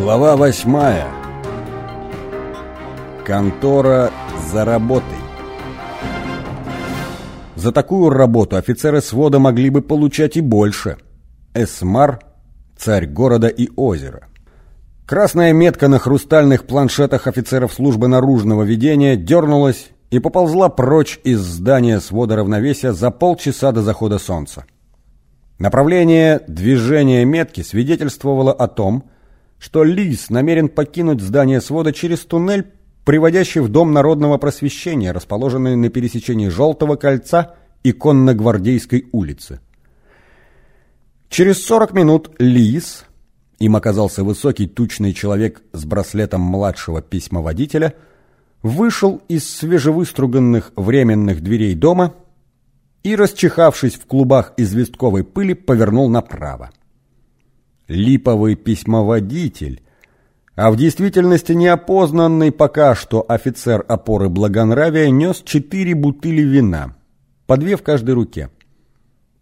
Глава восьмая. Контора за работой. За такую работу офицеры свода могли бы получать и больше. Эсмар – царь города и озера. Красная метка на хрустальных планшетах офицеров службы наружного ведения дернулась и поползла прочь из здания свода равновесия за полчаса до захода солнца. Направление движения метки свидетельствовало о том, что Лис намерен покинуть здание свода через туннель, приводящий в Дом народного просвещения, расположенный на пересечении Желтого кольца и Конногвардейской улицы. Через 40 минут Лис, им оказался высокий тучный человек с браслетом младшего письмоводителя, вышел из свежевыструганных временных дверей дома и, расчихавшись в клубах известковой пыли, повернул направо. Липовый письмоводитель, а в действительности неопознанный пока что офицер опоры благонравия нес четыре бутыли вина, по две в каждой руке.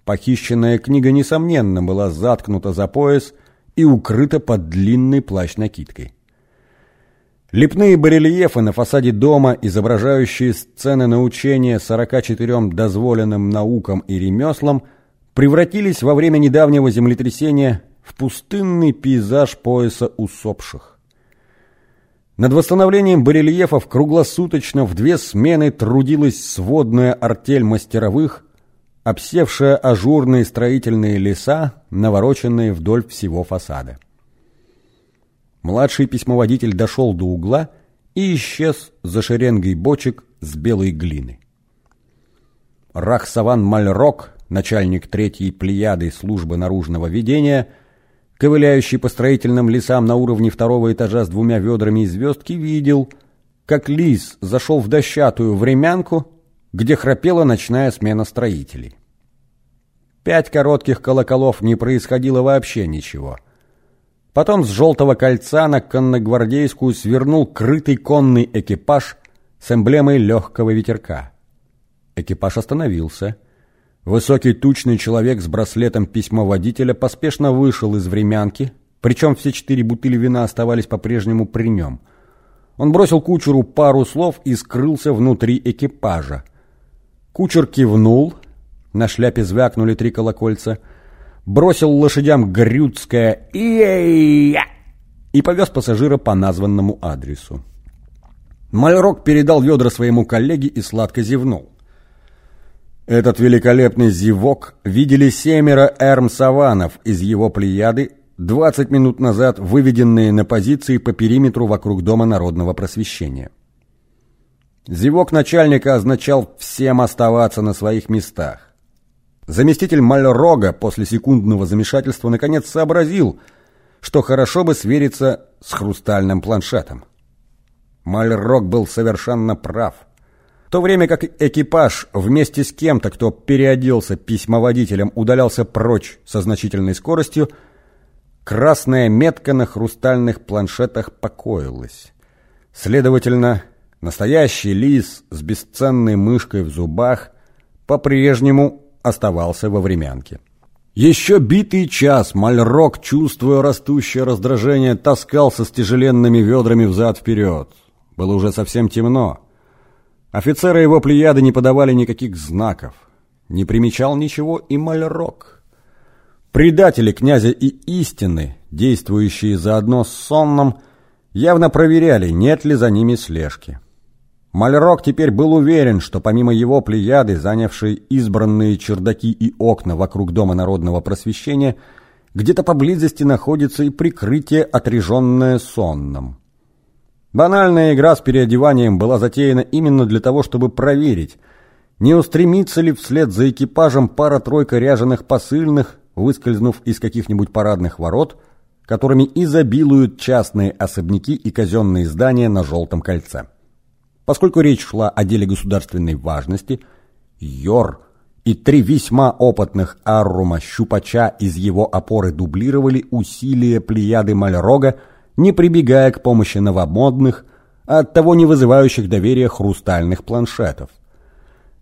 Похищенная книга, несомненно, была заткнута за пояс и укрыта под длинной плащ-накидкой. Лепные барельефы на фасаде дома, изображающие сцены научения 44 дозволенным наукам и ремеслам, превратились во время недавнего землетрясения в пустынный пейзаж пояса усопших. Над восстановлением барельефов круглосуточно в две смены трудилась сводная артель мастеровых, обсевшая ажурные строительные леса, навороченные вдоль всего фасада. Младший письмоводитель дошел до угла и исчез за шеренгой бочек с белой глины. Рахсаван Мальрок, начальник третьей плеяды службы наружного ведения, ковыляющий по строительным лесам на уровне второго этажа с двумя ведрами и звездки, видел, как лис зашел в дощатую времянку, где храпела ночная смена строителей. Пять коротких колоколов не происходило вообще ничего — Потом с желтого кольца на конногвардейскую свернул крытый конный экипаж с эмблемой легкого ветерка. Экипаж остановился. Высокий тучный человек с браслетом письмоводителя поспешно вышел из времянки, причем все четыре бутыли вина оставались по-прежнему при нем. Он бросил кучеру пару слов и скрылся внутри экипажа. Кучер кивнул, на шляпе звякнули три колокольца — бросил лошадям грюцкое «Ия!» и повез пассажира по названному адресу. Мальрок передал ведра своему коллеге и сладко зевнул. Этот великолепный зевок видели семеро эрм-саванов из его плеяды, 20 минут назад выведенные на позиции по периметру вокруг Дома народного просвещения. Зевок начальника означал всем оставаться на своих местах. Заместитель Мальрога после секундного замешательства наконец сообразил, что хорошо бы свериться с хрустальным планшетом. Мальрог был совершенно прав. В то время как экипаж вместе с кем-то, кто переоделся письмоводителем, удалялся прочь со значительной скоростью, красная метка на хрустальных планшетах покоилась. Следовательно, настоящий лис с бесценной мышкой в зубах по-прежнему оставался во времянке. Еще битый час Мальрок, чувствуя растущее раздражение, таскался с тяжеленными ведрами взад-вперед. Было уже совсем темно. Офицеры его плеяды не подавали никаких знаков. Не примечал ничего и Мальрок. Предатели князя и истины, действующие заодно с сонным, явно проверяли, нет ли за ними слежки. Мальрок теперь был уверен, что помимо его плеяды, занявшей избранные чердаки и окна вокруг Дома народного просвещения, где-то поблизости находится и прикрытие, отреженное сонным. Банальная игра с переодеванием была затеяна именно для того, чтобы проверить, не устремится ли вслед за экипажем пара-тройка ряженых посыльных, выскользнув из каких-нибудь парадных ворот, которыми изобилуют частные особняки и казенные здания на Желтом кольце. Поскольку речь шла о деле государственной важности, Йор и три весьма опытных Аррума Щупача из его опоры дублировали усилия плеяды Мальрога, не прибегая к помощи новомодных, а оттого не вызывающих доверия хрустальных планшетов.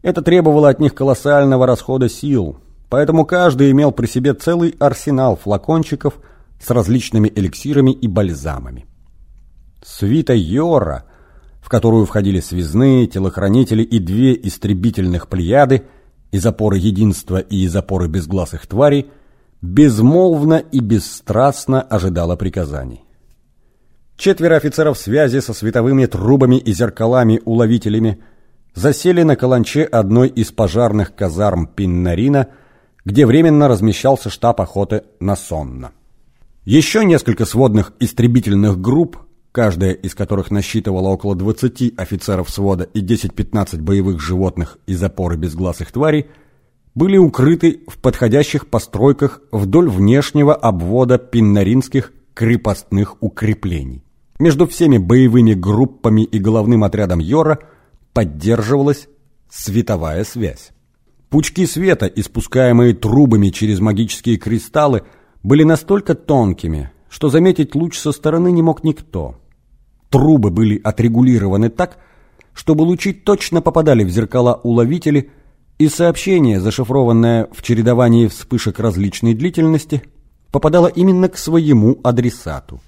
Это требовало от них колоссального расхода сил, поэтому каждый имел при себе целый арсенал флакончиков, с различными эликсирами и бальзамами. Свита Йора, в которую входили связные, телохранители и две истребительных плеяды, из опоры единства и из опоры безгласых тварей, безмолвно и бесстрастно ожидала приказаний. Четверо офицеров связи со световыми трубами и зеркалами-уловителями засели на каланче одной из пожарных казарм Пиннарина, где временно размещался штаб охоты на Сонно. Еще несколько сводных истребительных групп, каждая из которых насчитывала около 20 офицеров свода и 10-15 боевых животных из опоры безгласых тварей, были укрыты в подходящих постройках вдоль внешнего обвода пиннаринских крепостных укреплений. Между всеми боевыми группами и головным отрядом Йора поддерживалась световая связь. Пучки света, испускаемые трубами через магические кристаллы, были настолько тонкими, что заметить луч со стороны не мог никто. Трубы были отрегулированы так, чтобы лучи точно попадали в зеркала уловители, и сообщение, зашифрованное в чередовании вспышек различной длительности, попадало именно к своему адресату.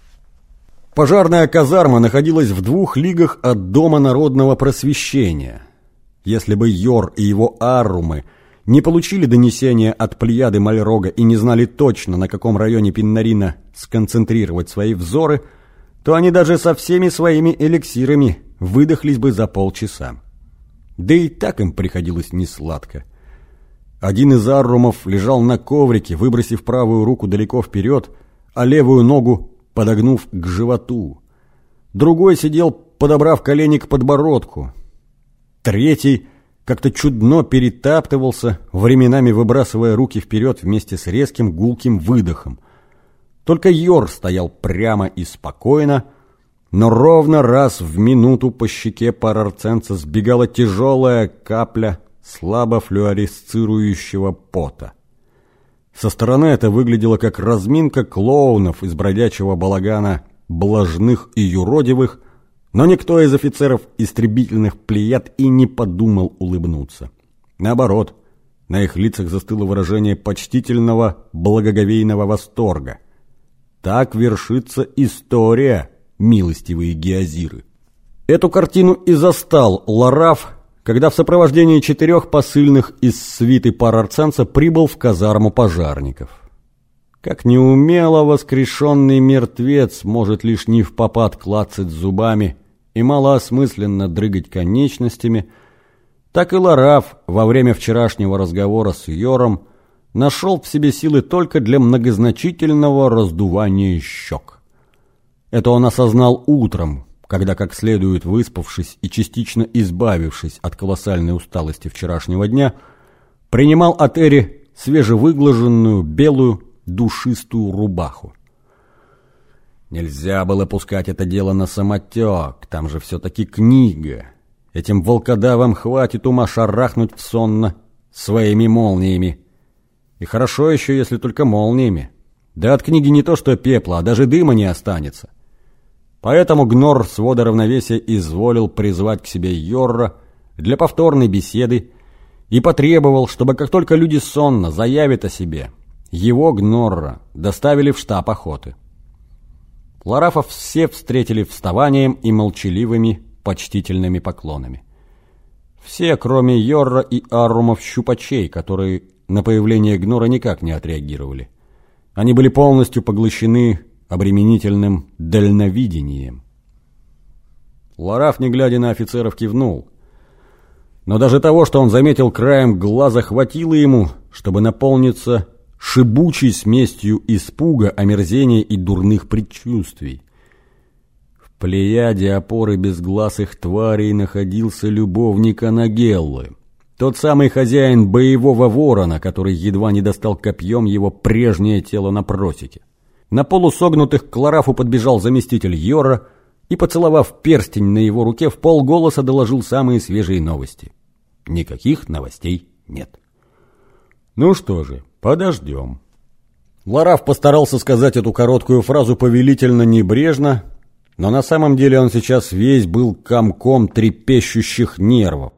Пожарная казарма находилась в двух лигах от Дома народного просвещения. Если бы Йор и его аррумы не получили донесения от Плеяды Мальрога и не знали точно, на каком районе Пиннарина сконцентрировать свои взоры, то они даже со всеми своими эликсирами выдохлись бы за полчаса. Да и так им приходилось несладко. Один из аррумов лежал на коврике, выбросив правую руку далеко вперед, а левую ногу подогнув к животу. Другой сидел, подобрав колени к подбородку. Третий как-то чудно перетаптывался, временами выбрасывая руки вперед вместе с резким гулким выдохом. Только Йор стоял прямо и спокойно, но ровно раз в минуту по щеке парарценца сбегала тяжелая капля слабо флюоресцирующего пота. Со стороны это выглядело как разминка клоунов из бродячего балагана блажных и юродивых, но никто из офицеров истребительных плеяд и не подумал улыбнуться. Наоборот, на их лицах застыло выражение почтительного, благоговейного восторга. Так вершится история, милостивые геозиры. Эту картину и застал Лараф, когда в сопровождении четырех посыльных из свиты парарценца прибыл в казарму пожарников. Как неумело воскрешенный мертвец может лишь не в попад клацать зубами и малоосмысленно дрыгать конечностями, так и Лараф во время вчерашнего разговора с Йором нашел в себе силы только для многозначительного раздувания щек. Это он осознал утром, когда, как следует выспавшись и частично избавившись от колоссальной усталости вчерашнего дня, принимал от Эри свежевыглаженную белую душистую рубаху. Нельзя было пускать это дело на самотек, там же все-таки книга. Этим волкодавам хватит ума шарахнуть в сонно своими молниями. И хорошо еще, если только молниями. Да от книги не то что пепла, а даже дыма не останется. Поэтому Гнор с вода равновесия изволил призвать к себе Йорра для повторной беседы и потребовал, чтобы как только люди сонно заявят о себе, его Гнорра доставили в штаб охоты. Ларафов все встретили вставанием и молчаливыми почтительными поклонами. Все, кроме Йорра и Аррумов-щупачей, которые на появление Гнора никак не отреагировали. Они были полностью поглощены обременительным дальновидением. Лараф, не глядя на офицеров, кивнул. Но даже того, что он заметил краем глаза, хватило ему, чтобы наполниться шибучей смесью испуга, омерзения и дурных предчувствий. В плеяде опоры безгласых тварей находился любовник Анагеллы, тот самый хозяин боевого ворона, который едва не достал копьем его прежнее тело на просеке. На полусогнутых к Ларафу подбежал заместитель Йора и, поцеловав перстень на его руке, в полголоса доложил самые свежие новости. Никаких новостей нет. Ну что же, подождем. Лараф постарался сказать эту короткую фразу повелительно небрежно, но на самом деле он сейчас весь был комком трепещущих нервов.